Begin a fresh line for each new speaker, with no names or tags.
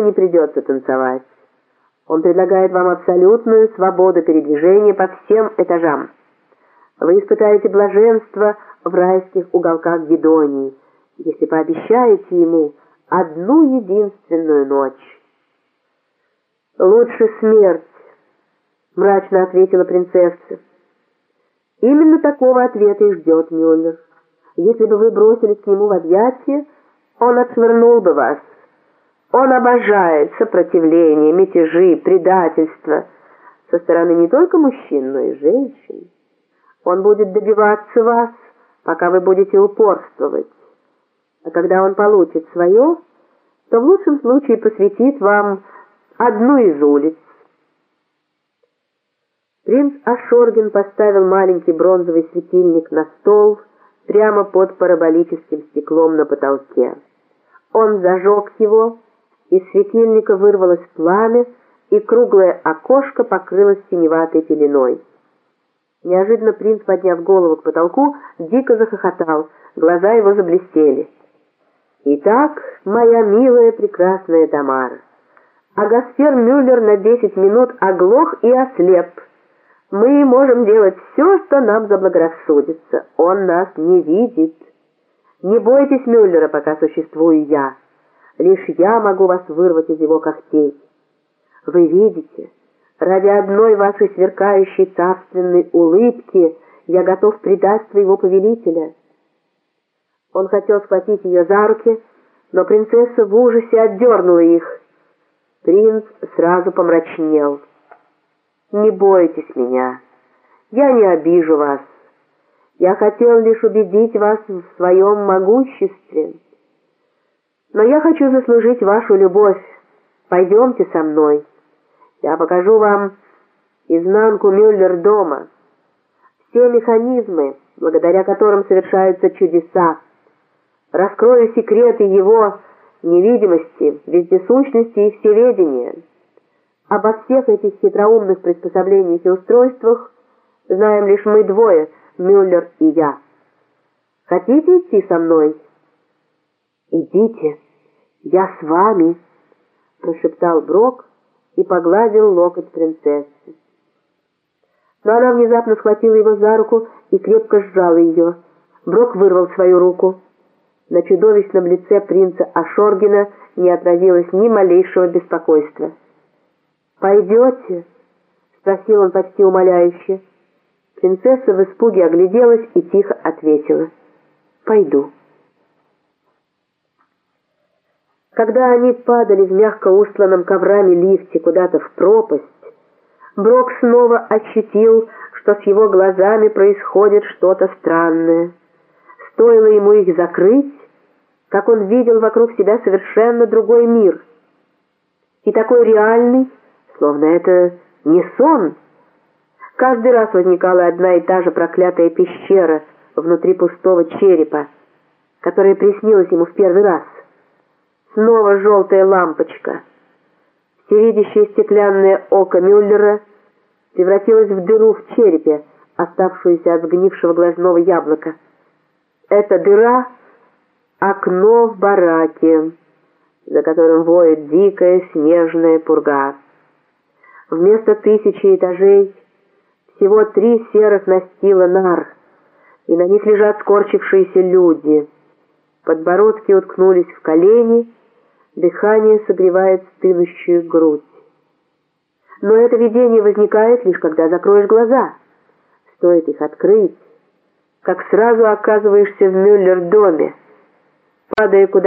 не придется танцевать. Он предлагает вам абсолютную свободу передвижения по всем этажам. Вы испытаете блаженство в райских уголках Гедонии, если пообещаете ему одну единственную ночь. «Лучше смерть», — мрачно ответила принцесса. Именно такого ответа и ждет Мюллер. Если бы вы бросились к нему в объятия, он отшвырнул бы вас. Он обожает сопротивление, мятежи, предательство со стороны не только мужчин, но и женщин. Он будет добиваться вас, пока вы будете упорствовать. А когда он получит свое, то в лучшем случае посвятит вам одну из улиц. Принц Ашоргин поставил маленький бронзовый светильник на стол прямо под параболическим стеклом на потолке. Он зажег его, из светильника вырвалось пламя, и круглое окошко покрылось синеватой пеленой. Неожиданно принц, подняв голову к потолку, дико захохотал, глаза его заблестели. «Итак, моя милая прекрасная Тамара, Агасфер Мюллер на десять минут оглох и ослеп. Мы можем делать все, что нам заблагорассудится. Он нас не видит. Не бойтесь Мюллера, пока существую я». Лишь я могу вас вырвать из его когтей. Вы видите, ради одной вашей сверкающей царственной улыбки я готов предать своего повелителя. Он хотел схватить ее за руки, но принцесса в ужасе отдернула их. Принц сразу помрачнел. «Не бойтесь меня, я не обижу вас. Я хотел лишь убедить вас в своем могуществе». Но я хочу заслужить вашу любовь. Пойдемте со мной. Я покажу вам изнанку Мюллер-дома. Все механизмы, благодаря которым совершаются чудеса. Раскрою секреты его невидимости, вездесущности и всеведения. Обо всех этих хитроумных приспособлениях и устройствах знаем лишь мы двое, Мюллер и я. Хотите идти со мной?» «Идите, я с вами», — прошептал Брок и погладил локоть принцессы. Но она внезапно схватила его за руку и крепко сжала ее. Брок вырвал свою руку. На чудовищном лице принца Ашоргина не отразилось ни малейшего беспокойства. «Пойдете?» — спросил он почти умоляюще. Принцесса в испуге огляделась и тихо ответила. «Пойду». Когда они падали в мягко устланном коврами лифте куда-то в пропасть, Брок снова ощутил, что с его глазами происходит что-то странное. Стоило ему их закрыть, как он видел вокруг себя совершенно другой мир. И такой реальный, словно это не сон. Каждый раз возникала одна и та же проклятая пещера внутри пустого черепа, которая приснилась ему в первый раз. Снова желтая лампочка. Всевидящее стеклянное око Мюллера превратилось в дыру в черепе, оставшуюся от сгнившего глазного яблока. Эта дыра — окно в бараке, за которым воет дикая снежная пурга. Вместо тысячи этажей всего три серых настила нар, и на них лежат скорчившиеся люди. Подбородки уткнулись в колени — Дыхание согревает стынущую грудь. Но это видение возникает лишь когда закроешь глаза. Стоит их открыть, как сразу оказываешься в Мюллер-доме, падая куда